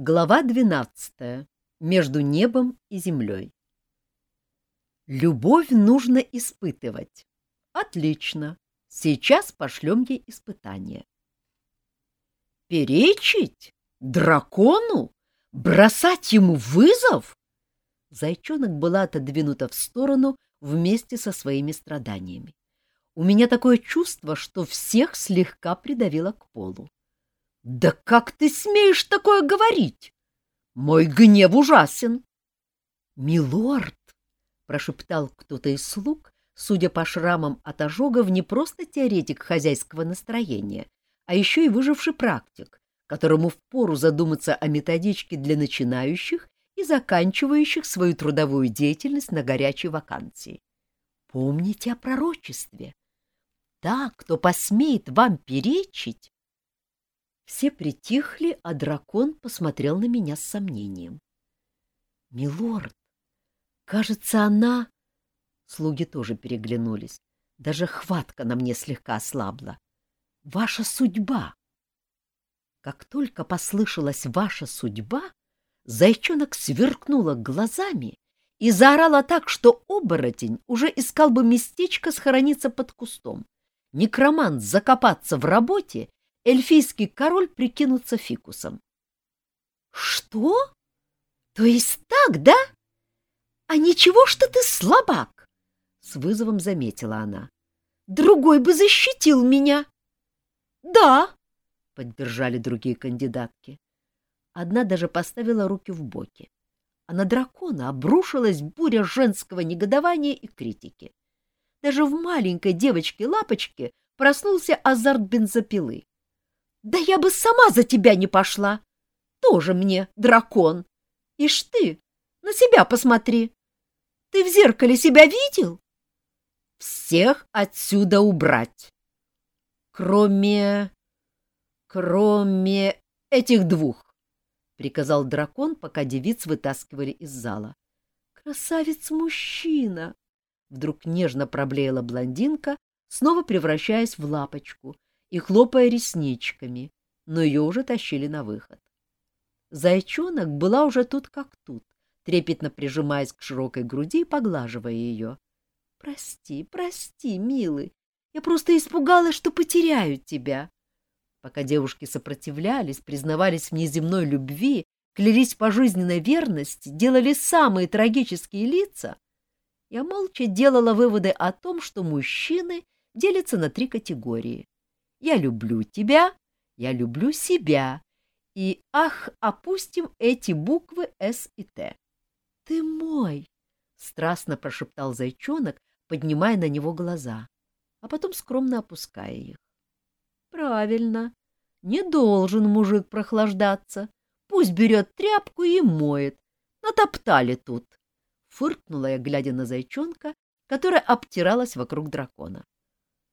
Глава двенадцатая. Между небом и землей. Любовь нужно испытывать. Отлично. Сейчас пошлем ей испытание. Перечить? Дракону? Бросать ему вызов? Зайчонок была отодвинута в сторону вместе со своими страданиями. У меня такое чувство, что всех слегка придавило к полу. «Да как ты смеешь такое говорить? Мой гнев ужасен!» «Милорд!» — прошептал кто-то из слуг, судя по шрамам от ожогов, не просто теоретик хозяйского настроения, а еще и выживший практик, которому впору задуматься о методичке для начинающих и заканчивающих свою трудовую деятельность на горячей вакансии. Помните о пророчестве. Та, кто посмеет вам перечить, все притихли, а дракон посмотрел на меня с сомнением. — Милорд, кажется, она... Слуги тоже переглянулись. Даже хватка на мне слегка ослабла. Ваша судьба. Как только послышалась ваша судьба, зайчонок сверкнула глазами и заорала так, что оборотень уже искал бы местечко схорониться под кустом. Некромант закопаться в работе эльфийский король прикинуться фикусом. — Что? То есть так, да? А ничего, что ты слабак? — с вызовом заметила она. — Другой бы защитил меня. — Да, — поддержали другие кандидатки. Одна даже поставила руки в боки, а на дракона обрушилась буря женского негодования и критики. Даже в маленькой девочке-лапочке проснулся азарт бензопилы. Да я бы сама за тебя не пошла. Тоже мне дракон. Ишь ты, на себя посмотри. Ты в зеркале себя видел? Всех отсюда убрать. Кроме... кроме этих двух, — приказал дракон, пока девиц вытаскивали из зала. Красавец-мужчина! Вдруг нежно проблеяла блондинка, снова превращаясь в лапочку — и хлопая ресничками, но ее уже тащили на выход. Зайчонок была уже тут как тут, трепетно прижимаясь к широкой груди и поглаживая ее. — Прости, прости, милый, я просто испугалась, что потеряю тебя. Пока девушки сопротивлялись, признавались в неземной любви, клялись пожизненной верности, делали самые трагические лица, я молча делала выводы о том, что мужчины делятся на три категории я люблю тебя, я люблю себя. И, ах, опустим эти буквы «С» и «Т». «Ты мой!» — страстно прошептал зайчонок, поднимая на него глаза, а потом скромно опуская их. «Правильно. Не должен мужик прохлаждаться. Пусть берет тряпку и моет. Натоптали тут!» Фыркнула я, глядя на зайчонка, которая обтиралась вокруг дракона.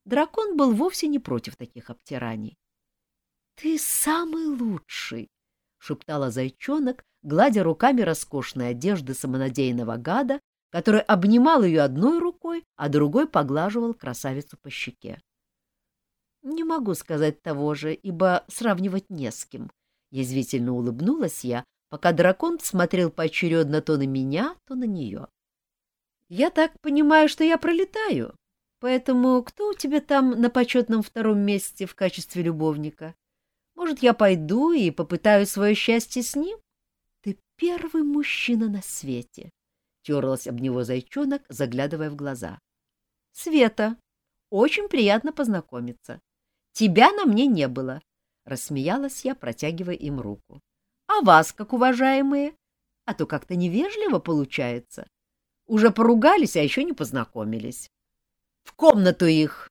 Дракон был вовсе не против таких обтираний. — Ты самый лучший! — шептала зайчонок, гладя руками роскошной одежды самонадеянного гада, который обнимал ее одной рукой, а другой поглаживал красавицу по щеке. — Не могу сказать того же, ибо сравнивать не с кем. Язвительно улыбнулась я, пока дракон смотрел поочередно то на меня, то на нее. — Я так понимаю, что я пролетаю, Поэтому кто у тебя там на почетном втором месте в качестве любовника? Может, я пойду и попытаю свое счастье с ним? Ты первый мужчина на свете, — терлась об него зайчонок, заглядывая в глаза. Света, очень приятно познакомиться. Тебя на мне не было, — рассмеялась я, протягивая им руку. А вас, как уважаемые? А то как-то невежливо получается. Уже поругались, а еще не познакомились. В комнату их!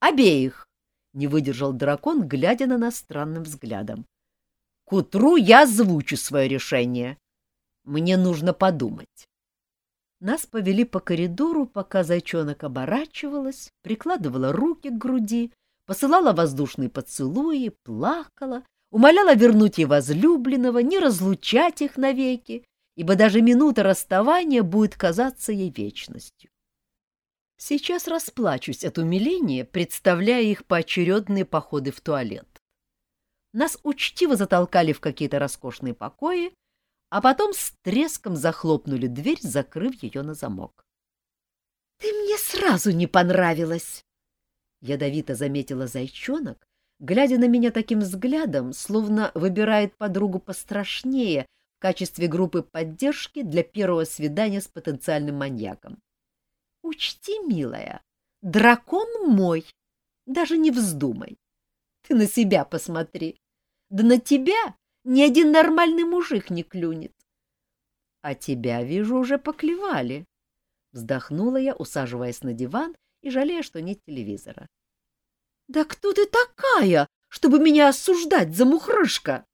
Обеих! — не выдержал дракон, глядя на нас странным взглядом. — К утру я озвучу свое решение. Мне нужно подумать. Нас повели по коридору, пока зайчонок оборачивалась, прикладывала руки к груди, посылала воздушные поцелуи, плакала, умоляла вернуть ей возлюбленного, не разлучать их навеки, ибо даже минута расставания будет казаться ей вечностью. Сейчас расплачусь от умиления, представляя их поочередные походы в туалет. нас учтиво затолкали в какие-то роскошные покои, а потом с треском захлопнули дверь, закрыв ее на замок. — Ты мне сразу не понравилась! — ядовито заметила зайчонок, глядя на меня таким взглядом, словно выбирает подругу пострашнее в качестве группы поддержки для первого свидания с потенциальным маньяком. — Учти, милая, дракон мой, даже не вздумай. Ты на себя посмотри. Да на тебя ни один нормальный мужик не клюнет. — А тебя, вижу, уже поклевали. Вздохнула я, усаживаясь на диван и жалея, что нет телевизора. — Да кто ты такая, чтобы меня осуждать за мухрышка?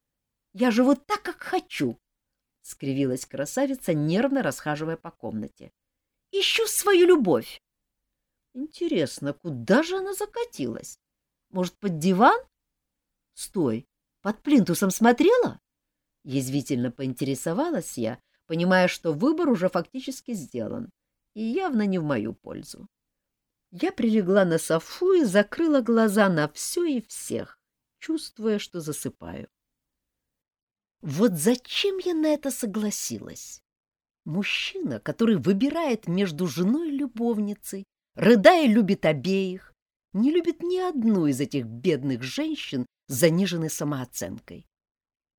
— Я живу так, как хочу, — скривилась красавица, нервно расхаживая по комнате. — Ищу свою любовь. Интересно, куда же она закатилась? Может, под диван? Стой, под плинтусом смотрела? Язвительно поинтересовалась я, понимая, что выбор уже фактически сделан и явно не в мою пользу. Я прилегла на софу и закрыла глаза на все и всех, чувствуя, что засыпаю. Вот зачем я на это согласилась? Мужчина, который выбирает между женой и любовницей, рыдая любит обеих, не любит ни одну из этих бедных женщин с заниженной самооценкой.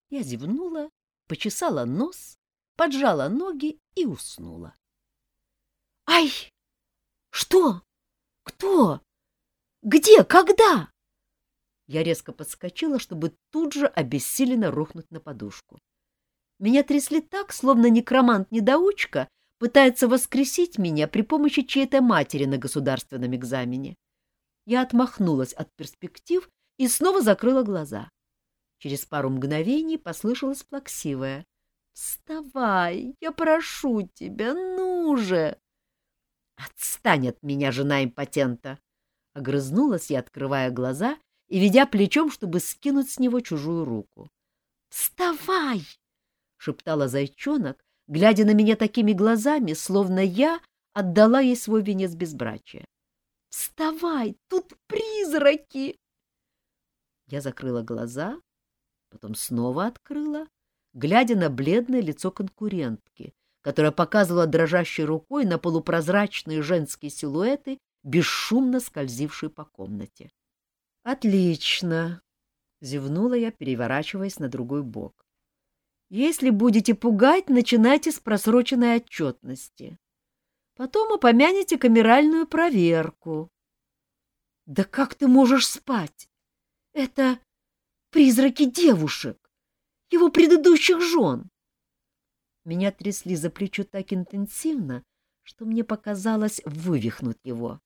Я зевнула, почесала нос, поджала ноги и уснула. «Ай! Что? Кто? Где? Когда?» Я резко подскочила, чтобы тут же обессиленно рухнуть на подушку. Меня трясли так, словно некромант-недоучка пытается воскресить меня при помощи чьей-то матери на государственном экзамене. Я отмахнулась от перспектив и снова закрыла глаза. Через пару мгновений послышалось плаксивое. «Вставай, я прошу тебя, ну же!» «Отстань от меня, жена импотента!» Огрызнулась я, открывая глаза и ведя плечом, чтобы скинуть с него чужую руку. «Вставай!» — шептала зайчонок, глядя на меня такими глазами, словно я отдала ей свой венец безбрачия. Вставай, тут призраки! Я закрыла глаза, потом снова открыла, глядя на бледное лицо конкурентки, которая показывала дрожащей рукой на полупрозрачные женские силуэты, бесшумно скользившие по комнате. «Отлично!» — зевнула я, переворачиваясь на другой бок. «Если будете пугать, начинайте с просроченной отчетности. Потом упомянете камеральную проверку. Да как ты можешь спать? Это призраки девушек, его предыдущих жен. Меня трясли за плечо так интенсивно, что мне показалось вывихнуть его.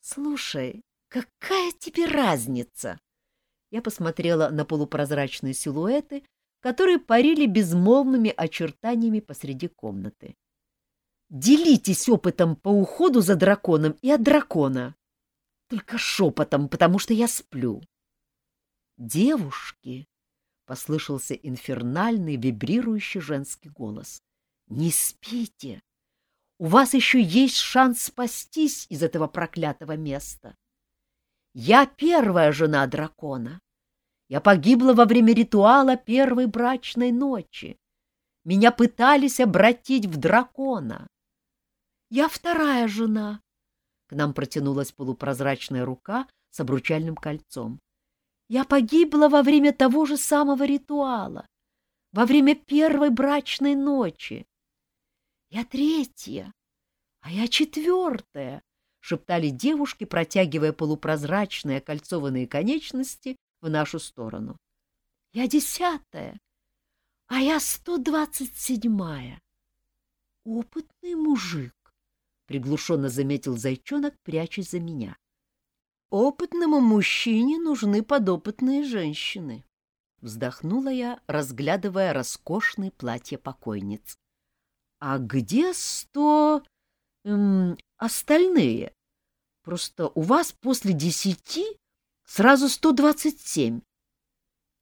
Слушай, какая тебе разница? Я посмотрела на полупрозрачные силуэты, которые парили безмолвными очертаниями посреди комнаты. Делитесь опытом по уходу за драконом и от дракона. Только шепотом, потому что я сплю. Девушки, — послышался инфернальный вибрирующий женский голос, — не спите. У вас еще есть шанс спастись из этого проклятого места. Я первая жена дракона. Я погибла во время ритуала первой брачной ночи. Меня пытались обратить в дракона. Я вторая жена. К нам протянулась полупрозрачная рука с обручальным кольцом. Я погибла во время того же самого ритуала, во время первой брачной ночи. Я третья, а я четвертая, — шептали девушки, протягивая полупрозрачные кольцованные конечности в нашу сторону. Я десятая, а я сто двадцать седьмая. Опытный мужик приглушенно заметил зайчонок, прячась за меня. Опытному мужчине нужны подопытные женщины. Вздохнула я, разглядывая роскошные платья покойниц. А где сто... Эм, остальные? Просто у вас после десяти сразу сто двадцать семь.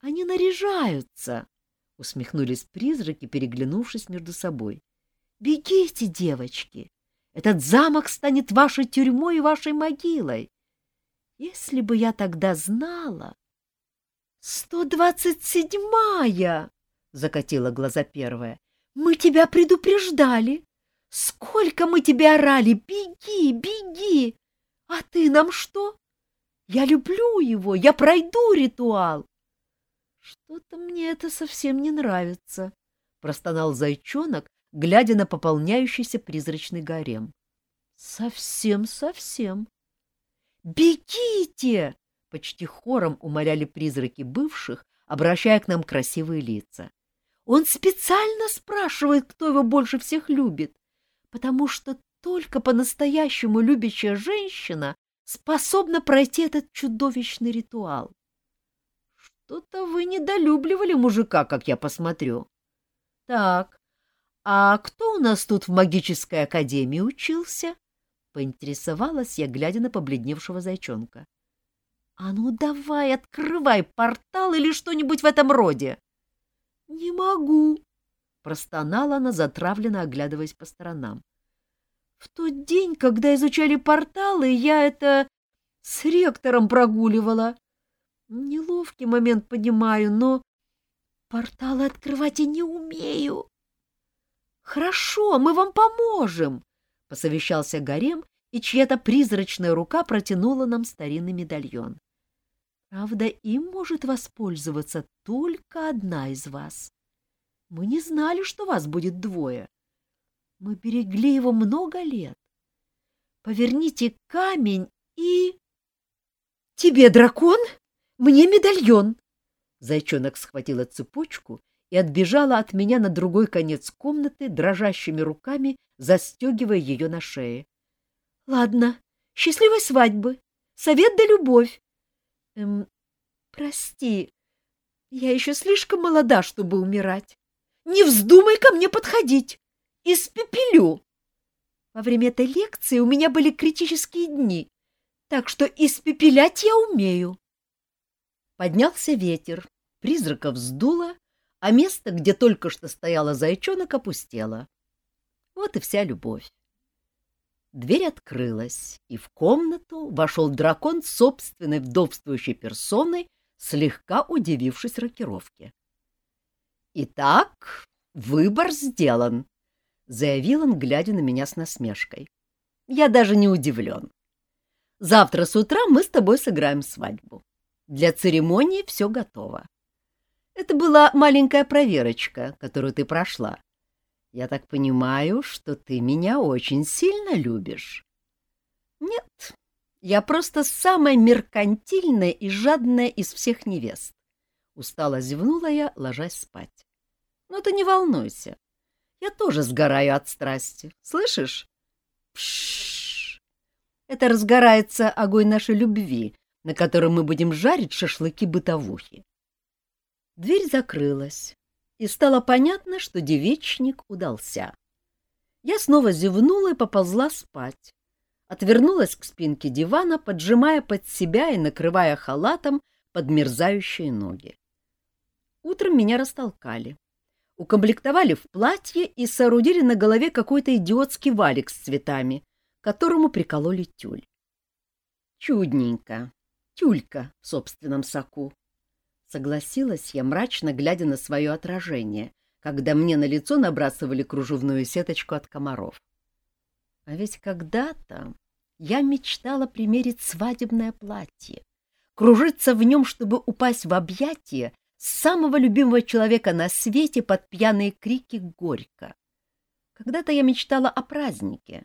Они наряжаются, — усмехнулись призраки, переглянувшись между собой. — Бегите, девочки! Этот замок станет вашей тюрьмой и вашей могилой. Если бы я тогда знала... — Сто двадцать седьмая! — закатила глаза первая. — Мы тебя предупреждали. Сколько мы тебе орали! Беги, беги! А ты нам что? Я люблю его, я пройду ритуал. Что-то мне это совсем не нравится, простонал зайчонок, глядя на пополняющийся призрачный гарем. Совсем, совсем. Бегите! Почти хором умоляли призраки бывших, обращая к нам красивые лица. Он специально спрашивает, кто его больше всех любит, потому что только по-настоящему любящая женщина способна пройти этот чудовищный ритуал. Что-то вы недолюбливали мужика, как я посмотрю. Так, а кто у нас тут в магической академии учился? Поинтересовалась я, глядя на побледневшего зайчонка. А ну давай, открывай портал или что-нибудь в этом роде. Не могу, простонала она, затравленно оглядываясь по сторонам. В тот день, когда изучали порталы, я это с ректором прогуливала. Неловкий момент понимаю, но порталы открывать я не умею. Хорошо, мы вам поможем, посовещался Гарем, и чья-то призрачная рука протянула нам старинный медальон. Правда, им может воспользоваться только одна из вас. Мы не знали, что вас будет двое. Мы берегли его много лет. Поверните камень и... Тебе дракон, мне медальон. Зайчонок схватила цепочку и отбежала от меня на другой конец комнаты, дрожащими руками застегивая ее на шее. — Ладно, счастливой свадьбы. Совет да любовь. Эм, прости, я еще слишком молода, чтобы умирать. Не вздумай ко мне подходить испепелю. Во время этой лекции у меня были критические дни, так что испепелять я умею. Поднялся ветер, призраков сдуло, а место, где только что стояла зайчонок, опустело. Вот и вся любовь. Дверь открылась, и в комнату вошел дракон собственной вдовствующей персоной, слегка удивившись рокировке. «Итак, выбор сделан», — заявил он, глядя на меня с насмешкой. «Я даже не удивлен. Завтра с утра мы с тобой сыграем свадьбу. Для церемонии все готово. Это была маленькая проверочка, которую ты прошла. Я так понимаю, что ты меня очень сильно любишь. Нет, я просто самая меркантильная и жадная из всех невест. Устало зевнула я, ложась спать. Но ты не волнуйся. Я тоже сгораю от страсти. Слышишь? Пшшш. Это разгорается огонь нашей любви, на котором мы будем жарить шашлыки-бытовухи. Дверь закрылась, и стало понятно, что девичник удался. Я снова зевнула и поползла спать. Отвернулась к спинке дивана, поджимая под себя и накрывая халатом подмерзающие ноги. Утром меня растолкали укомплектовали в платье и соорудили на голове какой-то идиотский валик с цветами, которому прикололи тюль. Чудненько. Тюлька в собственном соку. Согласилась я, мрачно глядя на свое отражение, когда мне на лицо набрасывали кружевную сеточку от комаров. А ведь когда-то я мечтала примерить свадебное платье, кружиться в нем, чтобы упасть в объятия самого любимого человека на свете под пьяные крики горько. Когда-то я мечтала о празднике,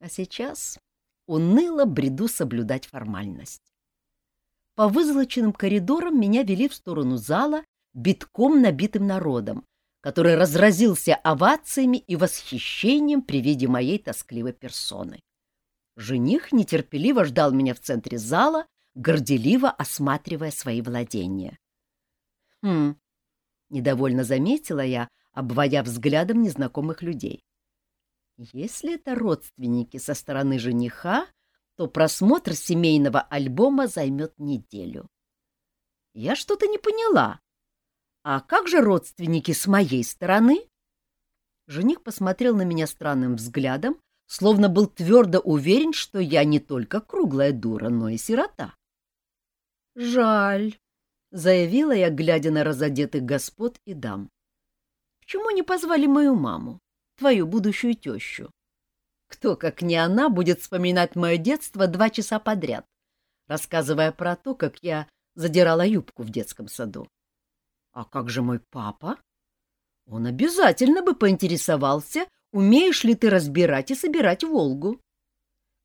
а сейчас уныло бреду соблюдать формальность. По вызолоченным коридорам меня вели в сторону зала, битком набитым народом, который разразился овациями и восхищением при виде моей тоскливой персоны. Жених нетерпеливо ждал меня в центре зала, горделиво осматривая свои владения. Хм, недовольно заметила я, обводя взглядом незнакомых людей. Если это родственники со стороны жениха, то просмотр семейного альбома займет неделю. Я что-то не поняла. А как же родственники с моей стороны? Жених посмотрел на меня странным взглядом, словно был твердо уверен, что я не только круглая дура, но и сирота. Жаль, — заявила я, глядя на разодетых господ и дам. «Почему не позвали мою маму, твою будущую тещу? Кто, как не она, будет вспоминать мое детство два часа подряд, рассказывая про то, как я задирала юбку в детском саду? А как же мой папа? Он обязательно бы поинтересовался, умеешь ли ты разбирать и собирать Волгу.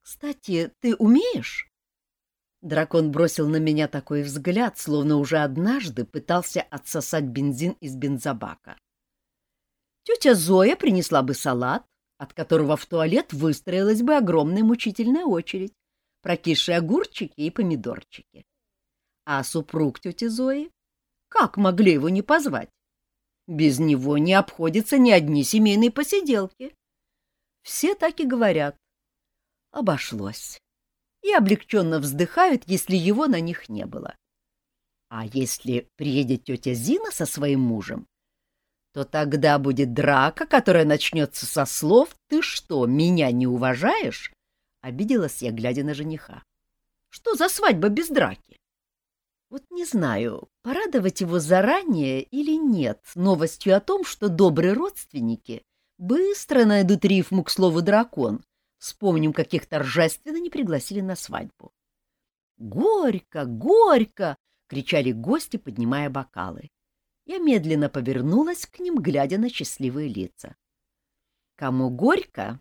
Кстати, ты умеешь? Дракон бросил на меня такой взгляд, словно уже однажды пытался отсосать бензин из бензобака. Тетя Зоя принесла бы салат, от которого в туалет выстроилась бы огромная мучительная очередь, прокисшие огурчики и помидорчики. А супруг тети Зои? Как могли его не позвать? Без него не обходятся ни одни семейные посиделки. Все так и говорят. Обошлось. И облегченно вздыхают, если его на них не было. А если приедет тетя Зина со своим мужем, то тогда будет драка, которая начнется со слов «Ты что, меня не уважаешь?» Обиделась я, глядя на жениха. «Что за свадьба без драки?» Вот не знаю, порадовать его заранее или нет новостью о том, что добрые родственники быстро найдут рифму к слову «дракон», вспомним, каких торжественно не пригласили на свадьбу. «Горько, горько!» — кричали гости, поднимая бокалы. Я медленно повернулась к ним, глядя на счастливые лица. Кому горько,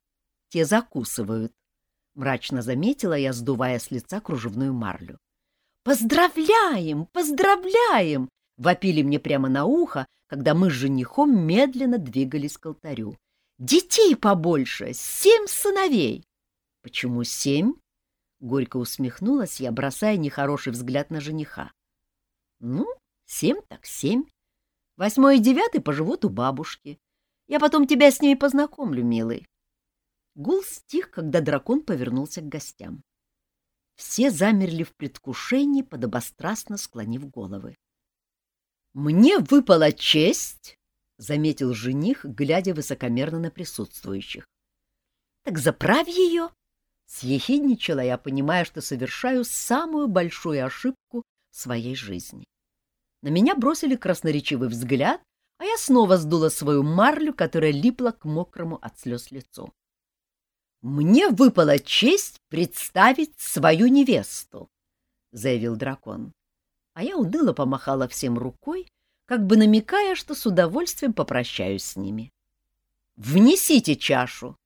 те закусывают, — мрачно заметила я, сдувая с лица кружевную марлю. «Поздравляем! Поздравляем!» — вопили мне прямо на ухо, когда мы с женихом медленно двигались к алтарю. «Детей побольше! Семь сыновей!» «Почему семь?» — горько усмехнулась я, бросая нехороший взгляд на жениха. «Ну, семь так семь. Восьмой и девятый поживут у бабушки. Я потом тебя с ней познакомлю, милый. Гул стих, когда дракон повернулся к гостям. Все замерли в предвкушении, подобострастно склонив головы. «Мне выпала честь!» — заметил жених, глядя высокомерно на присутствующих. «Так заправь ее!» — съехидничала я, понимая, что совершаю самую большую ошибку в своей жизни. На меня бросили красноречивый взгляд, а я снова сдула свою марлю, которая липла к мокрому от слез лицу. «Мне выпала честь представить свою невесту», — заявил дракон. А я уныло помахала всем рукой, как бы намекая, что с удовольствием попрощаюсь с ними. «Внесите чашу.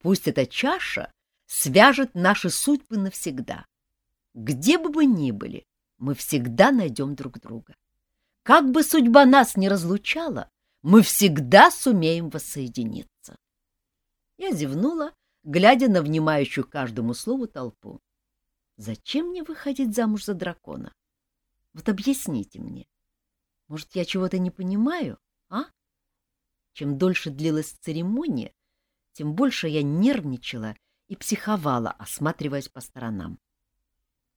Пусть эта чаша свяжет наши судьбы навсегда. Где бы мы ни были, мы всегда найдем друг друга. Как бы судьба нас не разлучала, мы всегда сумеем воссоединиться. Я зевнула, глядя на внимающую каждому слову толпу. Зачем мне выходить замуж за дракона? Вот объясните мне. Может, я чего-то не понимаю, а? Чем дольше длилась церемония, тем больше я нервничала и психовала, осматриваясь по сторонам.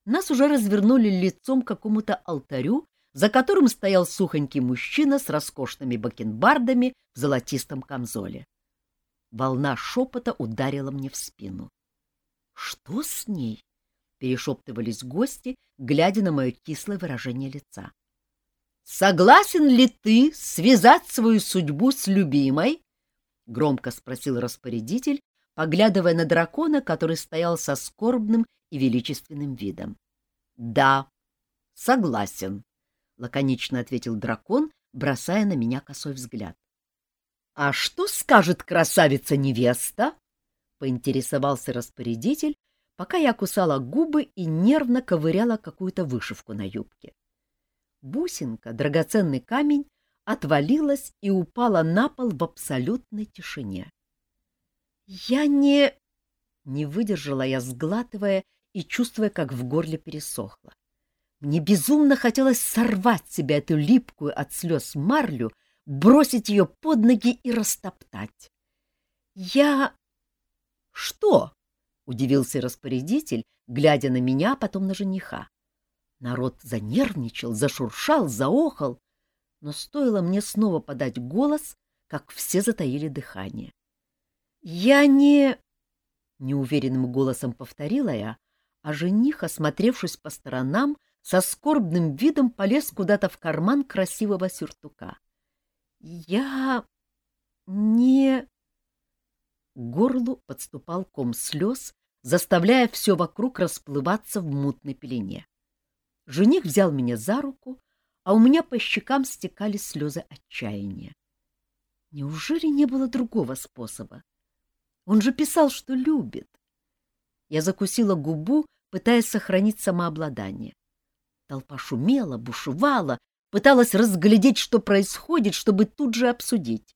Нас уже развернули лицом к какому-то алтарю, за которым стоял сухонький мужчина с роскошными бакенбардами в золотистом камзоле. Волна шепота ударила мне в спину. «Что с ней?» — перешептывались гости, глядя на мое кислое выражение лица. «Согласен ли ты связать свою судьбу с любимой?» — громко спросил распорядитель, поглядывая на дракона, который стоял со скорбным и величественным видом. — Да, согласен, — лаконично ответил дракон, бросая на меня косой взгляд. — А что скажет красавица-невеста? — поинтересовался распорядитель, пока я кусала губы и нервно ковыряла какую-то вышивку на юбке. Бусинка, драгоценный камень, отвалилась и упала на пол в абсолютной тишине. «Я не...» — не выдержала я, сглатывая и чувствуя, как в горле пересохло. Мне безумно хотелось сорвать себя эту липкую от слез марлю, бросить ее под ноги и растоптать. «Я...» «Что?» — удивился распорядитель, глядя на меня, а потом на жениха. Народ занервничал, зашуршал, заохал, но стоило мне снова подать голос, как все затаили дыхание. «Я не...» — неуверенным голосом повторила я, а жених, осмотревшись по сторонам, со скорбным видом полез куда-то в карман красивого сюртука. — Я не... К горлу подступал ком слез, заставляя все вокруг расплываться в мутной пелене. Жених взял меня за руку, а у меня по щекам стекали слезы отчаяния. Неужели не было другого способа? Он же писал, что любит. Я закусила губу, пытаясь сохранить самообладание. Толпа шумела, бушевала, пыталась разглядеть, что происходит, чтобы тут же обсудить.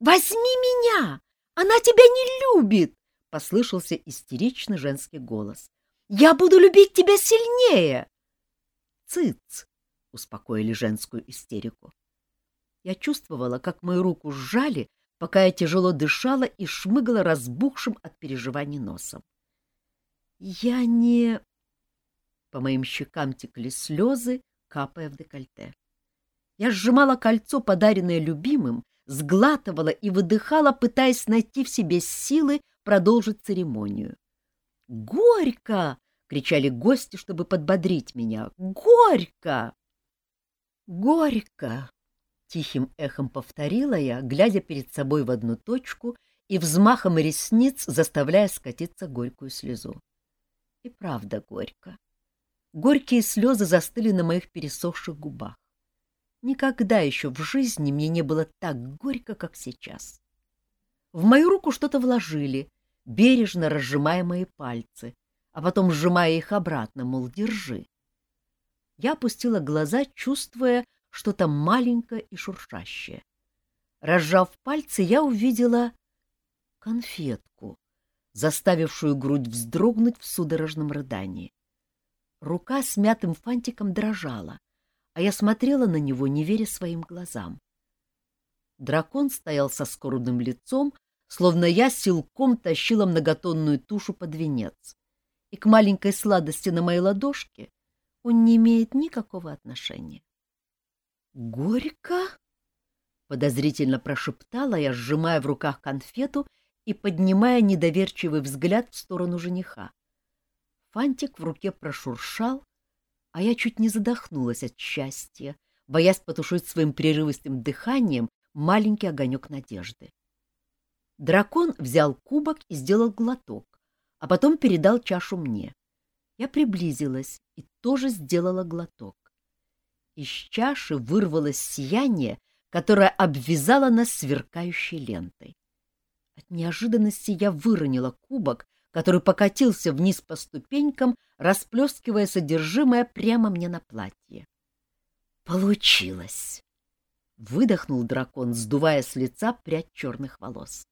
«Возьми меня! Она тебя не любит!» — послышался истеричный женский голос. «Я буду любить тебя сильнее!» «Цыц!» — успокоили женскую истерику. Я чувствовала, как мою руку сжали, пока я тяжело дышала и шмыгала разбухшим от переживаний носом. Я не... По моим щекам текли слезы, капая в декольте. Я сжимала кольцо, подаренное любимым, сглатывала и выдыхала, пытаясь найти в себе силы продолжить церемонию. «Горько!» — кричали гости, чтобы подбодрить меня. «Горько!» «Горько!» — тихим эхом повторила я, глядя перед собой в одну точку и взмахом ресниц заставляя скатиться горькую слезу. И правда горько. Горькие слезы застыли на моих пересохших губах. Никогда еще в жизни мне не было так горько, как сейчас. В мою руку что-то вложили, бережно разжимая мои пальцы, а потом сжимая их обратно, мол, держи. Я опустила глаза, чувствуя что-то маленькое и шуршащее. Разжав пальцы, я увидела конфетку, заставившую грудь вздрогнуть в судорожном рыдании. Рука с мятым фантиком дрожала, а я смотрела на него, не веря своим глазам. Дракон стоял со скорбным лицом, словно я силком тащила многотонную тушу под венец, и к маленькой сладости на моей ладошке он не имеет никакого отношения. «Горько?» — подозрительно прошептала я, сжимая в руках конфету и поднимая недоверчивый взгляд в сторону жениха. Фантик в руке прошуршал, а я чуть не задохнулась от счастья, боясь потушить своим прерывистым дыханием маленький огонек надежды. Дракон взял кубок и сделал глоток, а потом передал чашу мне. Я приблизилась и тоже сделала глоток. Из чаши вырвалось сияние, которое обвязало нас сверкающей лентой. От неожиданности я выронила кубок, который покатился вниз по ступенькам, расплескивая содержимое прямо мне на платье. «Получилось!» — выдохнул дракон, сдувая с лица прядь черных волос.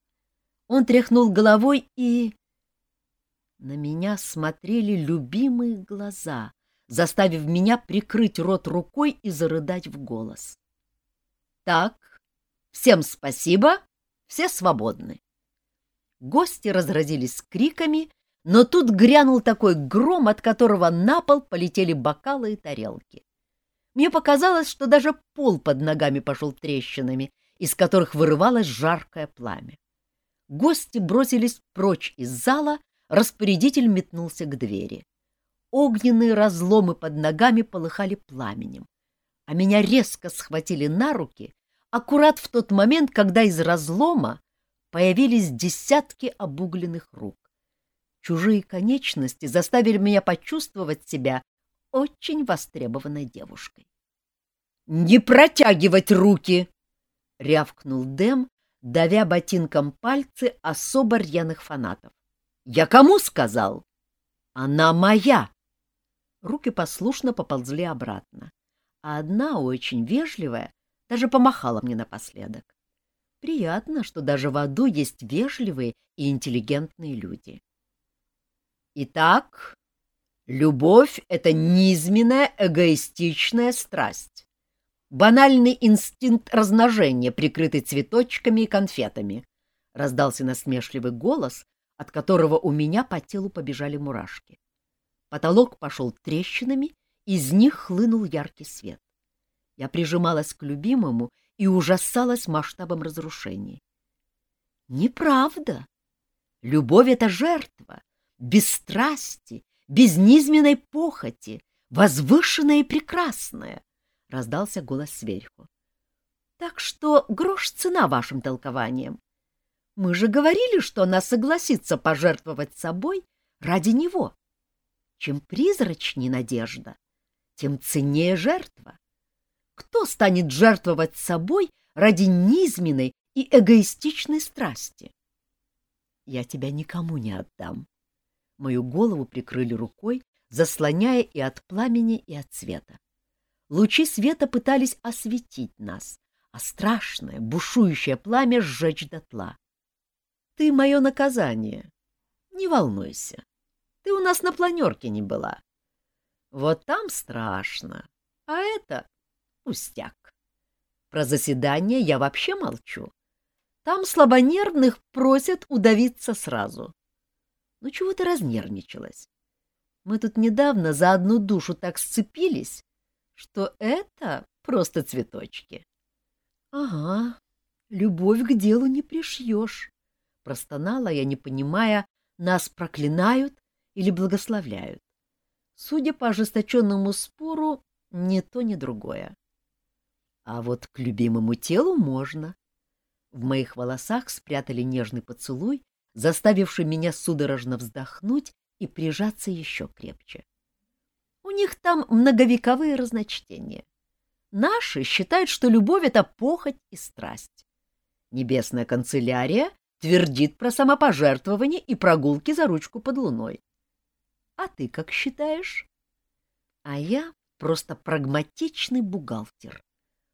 Он тряхнул головой и... На меня смотрели любимые глаза, заставив меня прикрыть рот рукой и зарыдать в голос. «Так, всем спасибо, все свободны». Гости разразились криками, но тут грянул такой гром, от которого на пол полетели бокалы и тарелки. Мне показалось, что даже пол под ногами пошел трещинами, из которых вырывалось жаркое пламя. Гости бросились прочь из зала, распорядитель метнулся к двери. Огненные разломы под ногами полыхали пламенем, а меня резко схватили на руки аккурат в тот момент, когда из разлома появились десятки обугленных рук. Чужие конечности заставили меня почувствовать себя очень востребованной девушкой. «Не протягивать руки!» — рявкнул Дэм, давя ботинком пальцы особо рьяных фанатов. «Я кому сказал? Она моя!» Руки послушно поползли обратно, а одна, очень вежливая, даже помахала мне напоследок. Приятно, что даже в аду есть вежливые и интеллигентные люди. Итак, любовь — это низменная эгоистичная страсть. Банальный инстинкт размножения, прикрытый цветочками и конфетами. Раздался насмешливый голос, от которого у меня по телу побежали мурашки. Потолок пошел трещинами, из них хлынул яркий свет. Я прижималась к любимому и ужасалась масштабом разрушений. Неправда. Любовь — это жертва, без страсти, без низменной похоти, возвышенное и прекрасное, — раздался голос сверху. — Так что грош цена вашим толкованиям. Мы же говорили, что она согласится пожертвовать собой ради него. Чем призрачнее надежда, тем ценнее жертва. Кто станет жертвовать собой ради низменной и эгоистичной страсти? Я тебя никому не отдам. Мою голову прикрыли рукой, заслоняя и от пламени, и от света. Лучи света пытались осветить нас, а страшное, бушующее пламя сжечь дотла. Ты мое наказание. Не волнуйся. Ты у нас на планерке не была. Вот там страшно, а это пустяк. Про заседание я вообще молчу. Там слабонервных просят удавиться сразу. Ну чего ты разнервничалась? Мы тут недавно за одну душу так сцепились, что это просто цветочки. — Ага, любовь к делу не пришьешь, — простонала я, не понимая, нас проклинают или благословляют. Судя по ожесточенному спору, ни то, ни другое. А вот к любимому телу можно. В моих волосах спрятали нежный поцелуй, заставивший меня судорожно вздохнуть и прижаться еще крепче. У них там многовековые разночтения. Наши считают, что любовь — это похоть и страсть. Небесная канцелярия твердит про самопожертвование и прогулки за ручку под луной. А ты как считаешь? А я просто прагматичный бухгалтер.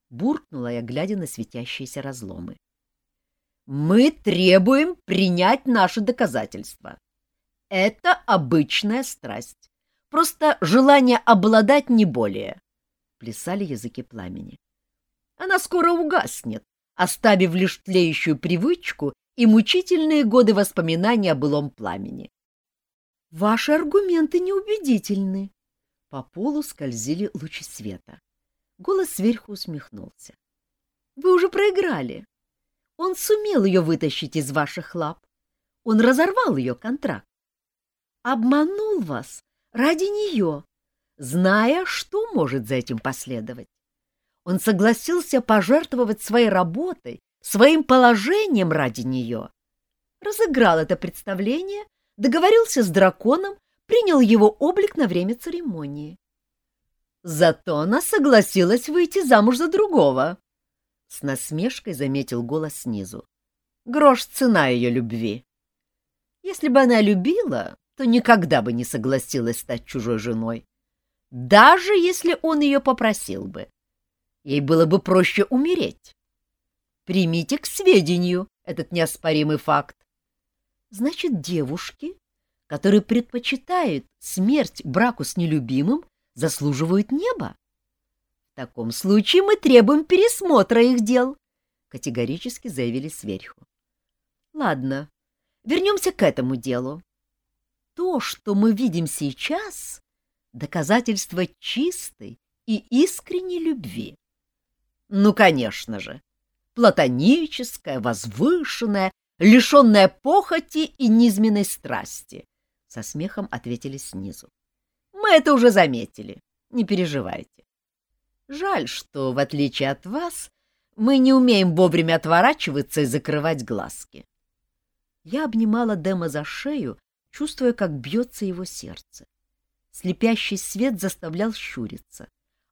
Буркнула я, глядя на светящиеся разломы. Мы требуем принять наши доказательства. Это обычная страсть. Просто желание обладать не более. Плясали языки пламени. Она скоро угаснет, оставив лишь тлеющую привычку и мучительные годы воспоминаний о былом пламени. Ваши аргументы неубедительны. По полу скользили лучи света. Голос сверху усмехнулся. Вы уже проиграли. Он сумел ее вытащить из ваших лап. Он разорвал ее контракт. Обманул вас ради нее, зная, что может за этим последовать. Он согласился пожертвовать своей работой, своим положением ради нее. Разыграл это представление, договорился с драконом, принял его облик на время церемонии. Зато она согласилась выйти замуж за другого. С насмешкой заметил голос снизу. Грош цена ее любви. Если бы она любила, то никогда бы не согласилась стать чужой женой. Даже если он ее попросил бы. Ей было бы проще умереть. Примите к сведению этот неоспоримый факт. Значит, девушки, которые предпочитают смерть браку с нелюбимым, заслуживают неба? В таком случае мы требуем пересмотра их дел, — категорически заявили сверху. Ладно, вернемся к этому делу. То, что мы видим сейчас, — доказательство чистой и искренней любви. Ну, конечно же, платоническая, возвышенная, лишенная похоти и низменной страсти, — со смехом ответили снизу. Мы это уже заметили, не переживайте. Жаль, что, в отличие от вас, мы не умеем вовремя отворачиваться и закрывать глазки. Я обнимала Дэма за шею, чувствуя, как бьется его сердце. Слепящий свет заставлял щуриться,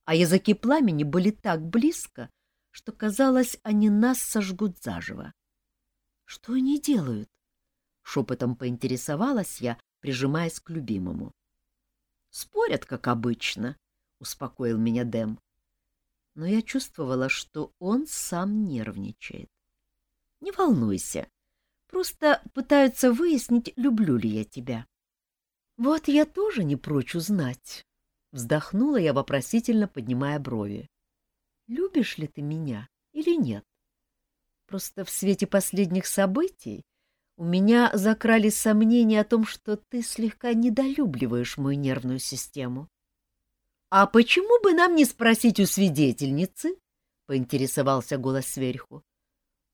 а языки пламени были так близко, что, казалось, они нас сожгут заживо. — Что они делают? — шепотом поинтересовалась я, прижимаясь к любимому. — Спорят, как обычно, — успокоил меня Дэм но я чувствовала, что он сам нервничает. Не волнуйся, просто пытаются выяснить, люблю ли я тебя. Вот я тоже не прочь узнать. Вздохнула я вопросительно, поднимая брови. Любишь ли ты меня или нет? Просто в свете последних событий у меня закрались сомнения о том, что ты слегка недолюбливаешь мою нервную систему. «А почему бы нам не спросить у свидетельницы?» — поинтересовался голос сверху.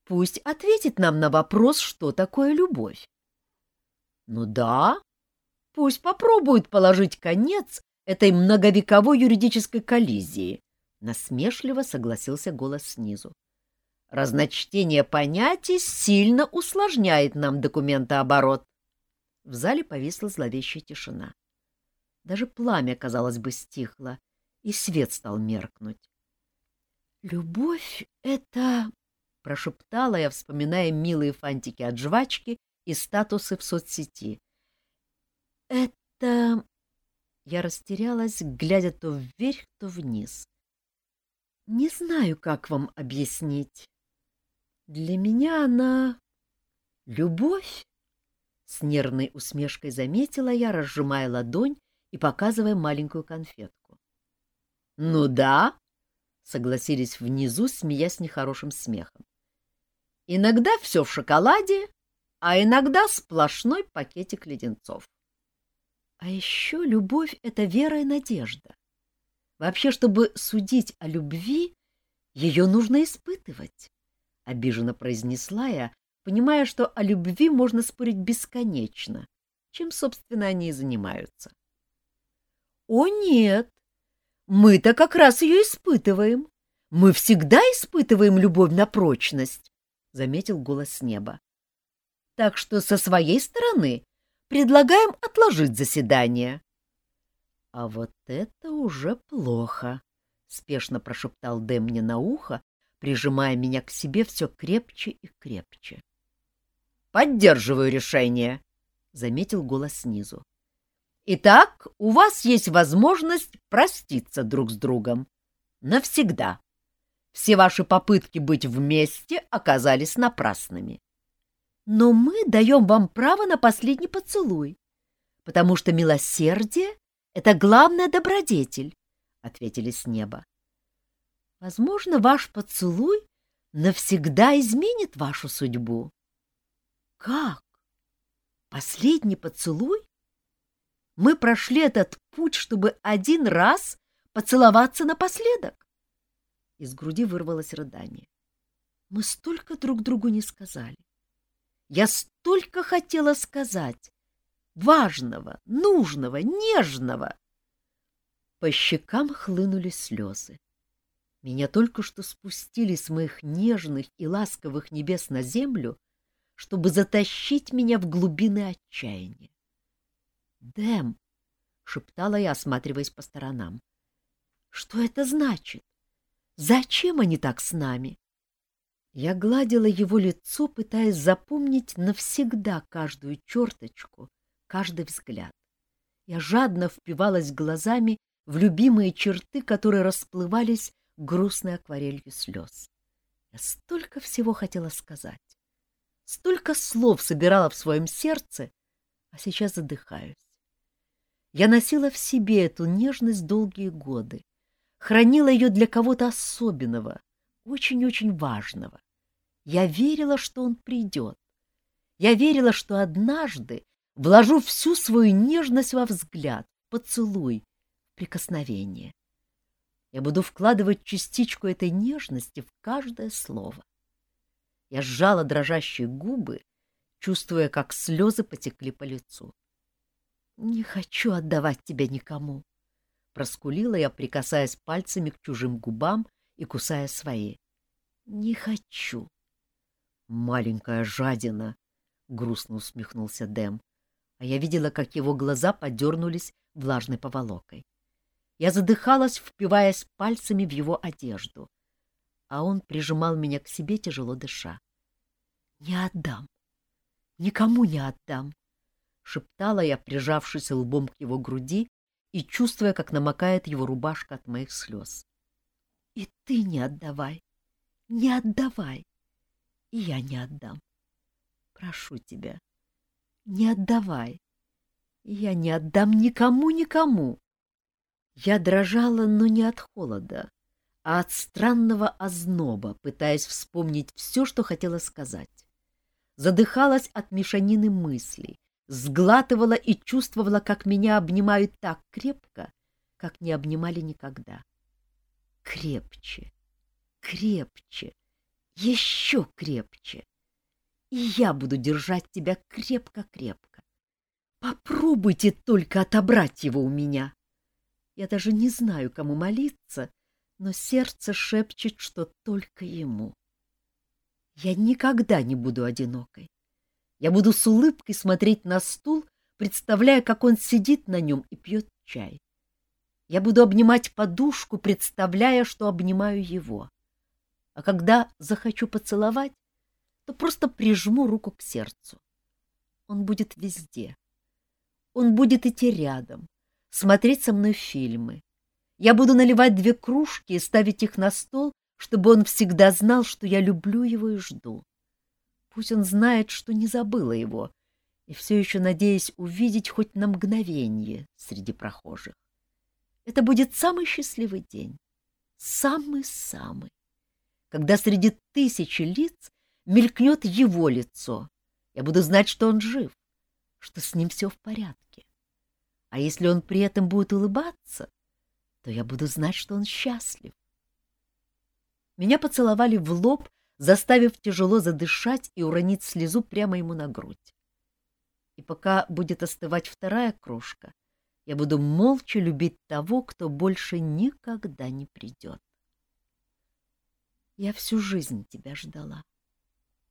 «Пусть ответит нам на вопрос, что такое любовь». «Ну да, пусть попробует положить конец этой многовековой юридической коллизии, — насмешливо согласился голос снизу. Разночтение понятий сильно усложняет нам документооборот. В зале повисла зловещая тишина. Даже пламя, казалось бы, стихло, и свет стал меркнуть. «Любовь — это...» — прошептала я, вспоминая милые фантики от жвачки и статусы в соцсети. «Это...» Я растерялась, глядя то вверх, то вниз. «Не знаю, как вам объяснить. Для меня она... любовь?» С нервной усмешкой заметила я, разжимая ладонь и показывая маленькую конфетку. «Ну да», — согласились внизу, смеясь нехорошим смехом. «Иногда все в шоколаде, а иногда сплошной пакетик леденцов». А еще любовь — это вера и надежда. Вообще, чтобы судить о любви, ее нужно испытывать, — обиженно произнесла я, понимая, что о любви можно спорить бесконечно, чем, собственно, они и занимаются. — О, нет! Мы-то как раз ее испытываем. Мы всегда испытываем любовь на прочность, — заметил голос неба. Так что со своей стороны Предлагаем отложить заседание. — А вот это уже плохо, — спешно прошептал Дэм мне на ухо, прижимая меня к себе все крепче и крепче. — Поддерживаю решение, — заметил голос снизу. — Итак, у вас есть возможность проститься друг с другом. Навсегда. Все ваши попытки быть вместе оказались напрасными. Но мы даем вам право на последний поцелуй, потому что милосердие — это главная добродетель, — ответили с неба. Возможно, ваш поцелуй навсегда изменит вашу судьбу. Как? Последний поцелуй? Мы прошли этот путь, чтобы один раз поцеловаться напоследок. Из груди вырвалось рыдание. Мы столько друг другу не сказали. Я столько хотела сказать. Важного, нужного, нежного. По щекам хлынули слезы. Меня только что спустили с моих нежных и ласковых небес на землю, чтобы затащить меня в глубины отчаяния. «Дэм!» — шептала я, осматриваясь по сторонам. «Что это значит? Зачем они так с нами?» Я гладила его лицо, пытаясь запомнить навсегда каждую черточку, каждый взгляд. Я жадно впивалась глазами в любимые черты, которые расплывались грустной акварелью слез. Я столько всего хотела сказать, столько слов собирала в своем сердце, а сейчас задыхаюсь. Я носила в себе эту нежность долгие годы, хранила ее для кого-то особенного, очень-очень важного. Я верила, что он придет. Я верила, что однажды вложу всю свою нежность во взгляд, поцелуй, прикосновение. Я буду вкладывать частичку этой нежности в каждое слово. Я сжала дрожащие губы, чувствуя, как слезы потекли по лицу. «Не хочу отдавать тебя никому», — проскулила я, прикасаясь пальцами к чужим губам и кусая свои. «Не хочу». «Маленькая жадина!» — грустно усмехнулся Дэм, а я видела, как его глаза подернулись влажной поволокой. Я задыхалась, впиваясь пальцами в его одежду, а он прижимал меня к себе, тяжело дыша. «Не отдам! Никому не отдам!» — шептала я, прижавшись лбом к его груди и чувствуя, как намокает его рубашка от моих слез. «И ты не отдавай! Не отдавай! И я не отдам! Прошу тебя, не отдавай! Я не отдам никому-никому!» Я дрожала, но не от холода, а от странного озноба, пытаясь вспомнить все, что хотела сказать. Задыхалась от мешанины мыслей, сглатывала и чувствовала, как меня обнимают так крепко, как не обнимали никогда. Крепче, крепче, еще крепче. И я буду держать тебя крепко-крепко. Попробуйте только отобрать его у меня. Я даже не знаю, кому молиться, но сердце шепчет, что только ему. Я никогда не буду одинокой. Я буду с улыбкой смотреть на стул, представляя, как он сидит на нем и пьет чай. Я буду обнимать подушку, представляя, что обнимаю его. А когда захочу поцеловать, то просто прижму руку к сердцу. Он будет везде. Он будет идти рядом, смотреть со мной фильмы. Я буду наливать две кружки и ставить их на стол, чтобы он всегда знал, что я люблю его и жду. Пусть он знает, что не забыла его, и все еще надеясь увидеть хоть на мгновение среди прохожих. Это будет самый счастливый день, самый-самый, когда среди тысячи лиц мелькнет его лицо. Я буду знать, что он жив, что с ним все в порядке. А если он при этом будет улыбаться, то я буду знать, что он счастлив. Меня поцеловали в лоб, заставив тяжело задышать и уронить слезу прямо ему на грудь. И пока будет остывать вторая кружка, я буду молча любить того, кто больше никогда не придет. Я всю жизнь тебя ждала.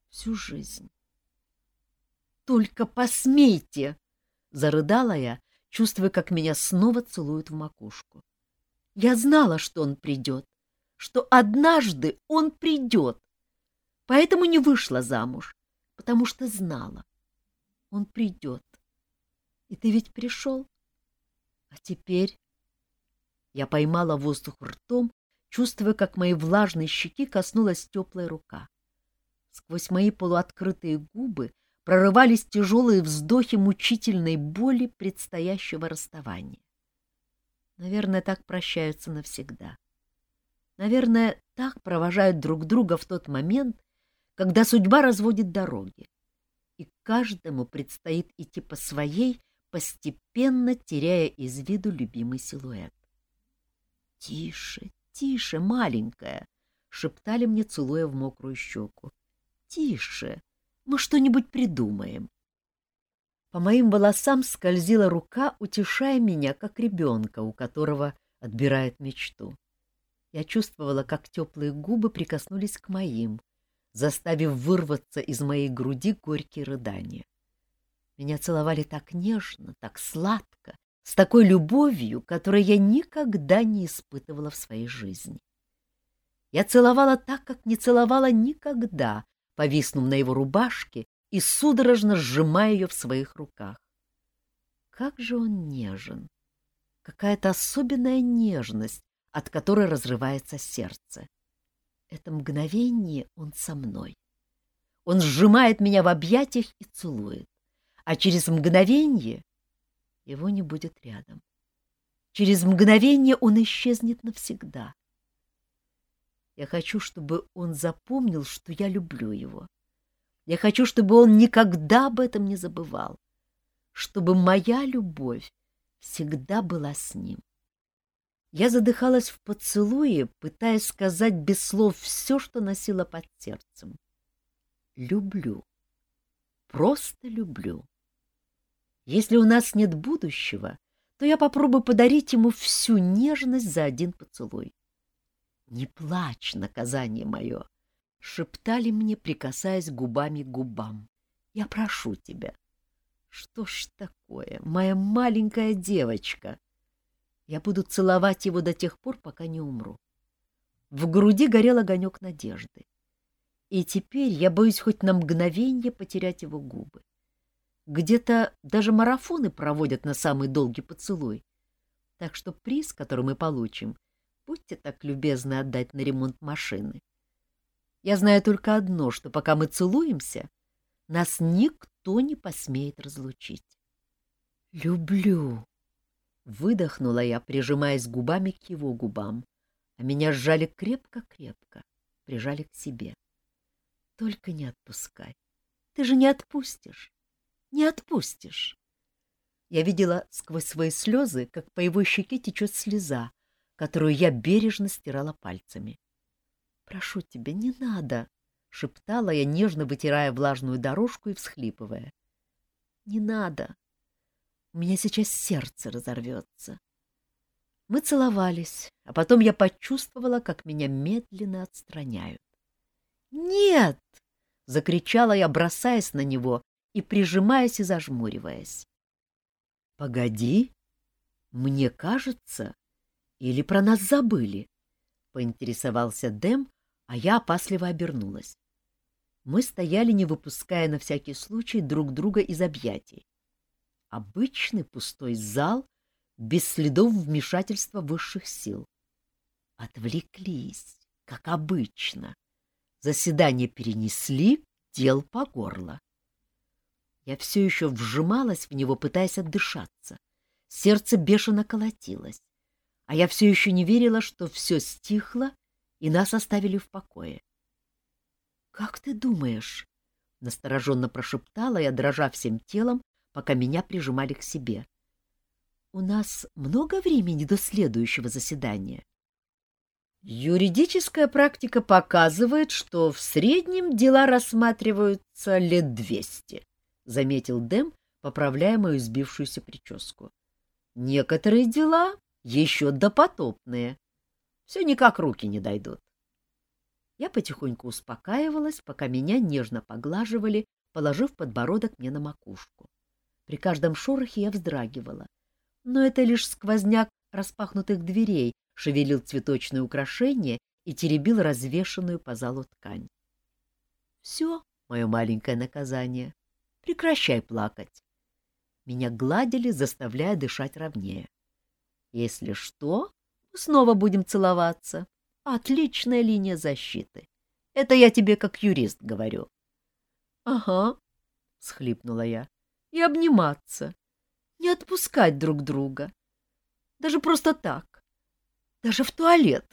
Всю жизнь. Только посмейте! — зарыдала я, чувствуя, как меня снова целуют в макушку. Я знала, что он придет, что однажды он придет, поэтому не вышла замуж, потому что знала. Он придет. И ты ведь пришел. А теперь... Я поймала воздух ртом, чувствуя, как мои влажные щеки коснулась теплая рука. Сквозь мои полуоткрытые губы прорывались тяжелые вздохи мучительной боли предстоящего расставания. Наверное, так прощаются навсегда. Наверное, так провожают друг друга в тот момент, когда судьба разводит дороги, и каждому предстоит идти по своей, постепенно теряя из виду любимый силуэт. — Тише, тише, маленькая! — шептали мне, целуя в мокрую щеку. — Тише! Мы что-нибудь придумаем. По моим волосам скользила рука, утешая меня, как ребенка, у которого отбирает мечту. Я чувствовала, как теплые губы прикоснулись к моим, заставив вырваться из моей груди горькие рыдания. Меня целовали так нежно, так сладко, с такой любовью, которой я никогда не испытывала в своей жизни. Я целовала так, как не целовала никогда, повиснув на его рубашке и судорожно сжимая ее в своих руках. Как же он нежен! Какая-то особенная нежность, от которой разрывается сердце. Это мгновение он со мной. Он сжимает меня в объятиях и целует, а через мгновение его не будет рядом. Через мгновение он исчезнет навсегда. Я хочу, чтобы он запомнил, что я люблю его. Я хочу, чтобы он никогда об этом не забывал, чтобы моя любовь всегда была с ним. Я задыхалась в поцелуе, пытаясь сказать без слов все, что носила под сердцем. Люблю. Просто люблю. Если у нас нет будущего, то я попробую подарить ему всю нежность за один поцелуй. «Не плачь, наказание мое!» — шептали мне, прикасаясь губами к губам. «Я прошу тебя». «Что ж такое, моя маленькая девочка?» Я буду целовать его до тех пор, пока не умру. В груди горел огонек надежды. И теперь я боюсь хоть на мгновение потерять его губы. Где-то даже марафоны проводят на самый долгий поцелуй. Так что приз, который мы получим, Будьте так любезны отдать на ремонт машины. Я знаю только одно, что пока мы целуемся, нас никто не посмеет разлучить. «Люблю!» — выдохнула я, прижимаясь губами к его губам, а меня сжали крепко-крепко, прижали к себе. «Только не отпускай. Ты же не отпустишь. Не отпустишь!» Я видела сквозь свои слезы, как по его щеке течет слеза, которую я бережно стирала пальцами. «Прошу тебя, не надо!» — шептала я, нежно вытирая влажную дорожку и всхлипывая. «Не надо! У меня сейчас сердце разорвется!» Мы целовались, а потом я почувствовала, как меня медленно отстраняют. «Нет!» — закричала я, бросаясь на него и прижимаясь и зажмуриваясь. «Погоди, мне кажется, или про нас забыли?» — поинтересовался Дэм, а я опасливо обернулась. Мы стояли, не выпуская на всякий случай друг друга из объятий. Обычный пустой зал без следов вмешательства высших сил. Отвлеклись, как обычно. Заседание перенесли, дел по горло. Я все еще вжималась в него, пытаясь отдышаться. Сердце бешено колотилось, а я все еще не верила, что все стихло и нас оставили в покое. — Как ты думаешь? — настороженно прошептала я, дрожа всем телом, пока меня прижимали к себе. — У нас много времени до следующего заседания. Юридическая практика показывает, что в среднем дела рассматриваются лет двести, — заметил Дэм, поправляя мою сбившуюся прическу. Некоторые дела еще допотопные. Все никак руки не дойдут. Я потихоньку успокаивалась, пока меня нежно поглаживали, положив подбородок мне на макушку. При каждом шорохе я вздрагивала. Но это лишь сквозняк распахнутых дверей шевелил цветочные украшения и теребил развешанную по залу ткань. — Все, мое маленькое наказание. Прекращай плакать. Меня гладили, заставляя дышать ровнее. Если что, снова будем целоваться. Отличная линия защиты. Это я тебе как юрист говорю. — Ага, — схлипнула я, — и обниматься, не отпускать друг друга. Даже просто так. Даже в туалет.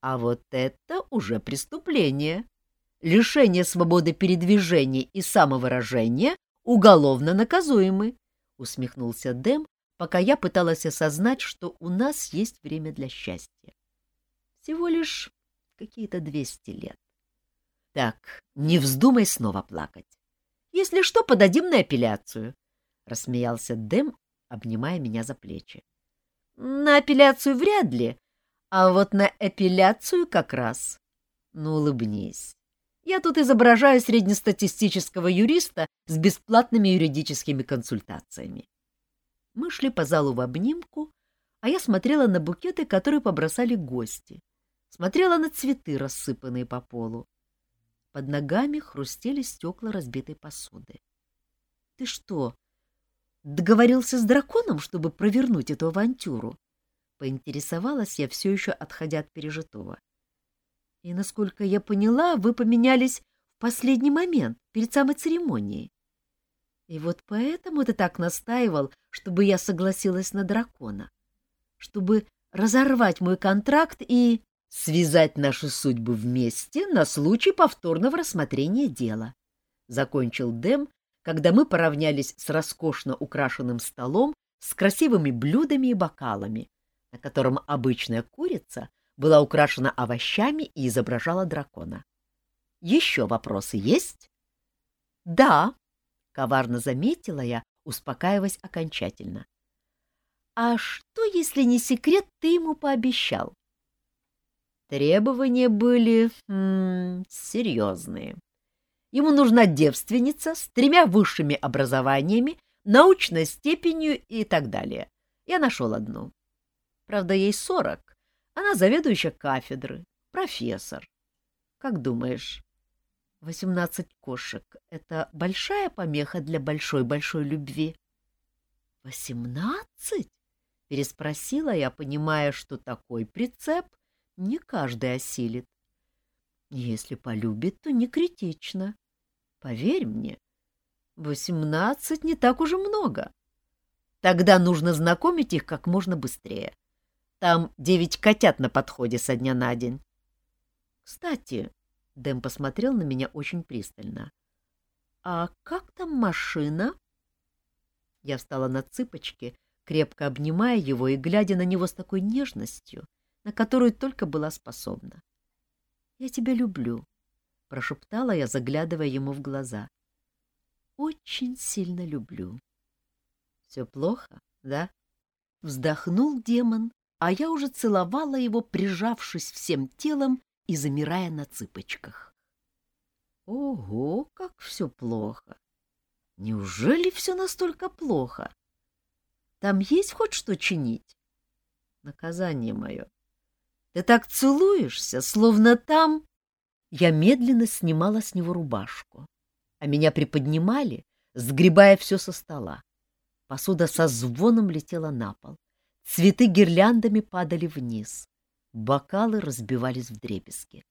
А вот это уже преступление. Лишение свободы передвижения и самовыражения уголовно наказуемы, — усмехнулся Дэм, пока я пыталась осознать, что у нас есть время для счастья. Всего лишь какие-то двести лет. Так, не вздумай снова плакать. Если что, подадим на апелляцию, — рассмеялся Дэм, обнимая меня за плечи. На апелляцию вряд ли, а вот на эпиляцию как раз. Ну, улыбнись. Я тут изображаю среднестатистического юриста с бесплатными юридическими консультациями. Мы шли по залу в обнимку, а я смотрела на букеты, которые побросали гости. Смотрела на цветы, рассыпанные по полу. Под ногами хрустели стекла разбитой посуды. — Ты что, договорился с драконом, чтобы провернуть эту авантюру? Поинтересовалась я, все еще отходя от пережитого. И, насколько я поняла, вы поменялись в последний момент, перед самой церемонией. И вот поэтому ты так настаивал, чтобы я согласилась на дракона. Чтобы разорвать мой контракт и связать наши судьбы вместе на случай повторного рассмотрения дела. Закончил Дэм, когда мы поравнялись с роскошно украшенным столом с красивыми блюдами и бокалами, на котором обычная курица была украшена овощами и изображала дракона. Еще вопросы есть? — Да, — коварно заметила я, успокаиваясь окончательно. — А что, если не секрет, ты ему пообещал? Требования были м -м, серьезные. Ему нужна девственница с тремя высшими образованиями, научной степенью и так далее. Я нашел одну. Правда, ей сорок. Она заведующая кафедры, профессор. Как думаешь, Восемнадцать кошек — это большая помеха для большой-большой любви? — Восемнадцать? — переспросила я, понимая, что такой прицеп не каждый осилит. Если полюбит, то не критично. Поверь мне, восемнадцать не так уж и много. Тогда нужно знакомить их как можно быстрее. Там девять котят на подходе со дня на день. Кстати, Дэм посмотрел на меня очень пристально. «А как там машина?» Я встала на цыпочки, крепко обнимая его и глядя на него с такой нежностью, на которую только была способна. «Я тебя люблю», — прошептала я, заглядывая ему в глаза. «Очень сильно люблю». «Все плохо, да?» Вздохнул демон а я уже целовала его, прижавшись всем телом и замирая на цыпочках. Ого, как все плохо! Неужели все настолько плохо? Там есть хоть что чинить? Наказание мое. Ты так целуешься, словно там... Я медленно снимала с него рубашку, а меня приподнимали, сгребая все со стола. Посуда со звоном летела на пол. Цветы гирляндами падали вниз. Бокалы разбивались в дребезги.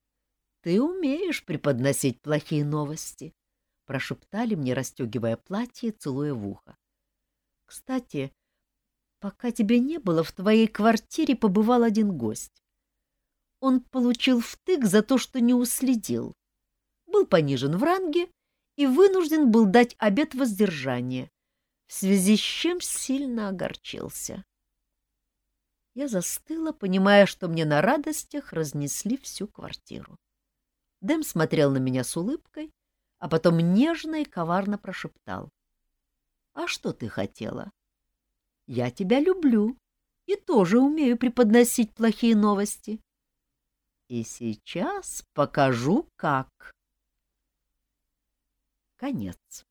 — Ты умеешь преподносить плохие новости, — прошептали мне, расстегивая платье целуя в ухо. — Кстати, пока тебя не было, в твоей квартире побывал один гость. Он получил втык за то, что не уследил. Был понижен в ранге и вынужден был дать обет воздержания, в связи с чем сильно огорчился. Я застыла, понимая, что мне на радостях разнесли всю квартиру. Дэм смотрел на меня с улыбкой, а потом нежно и коварно прошептал. — А что ты хотела? — Я тебя люблю и тоже умею преподносить плохие новости. И сейчас покажу, как. Конец.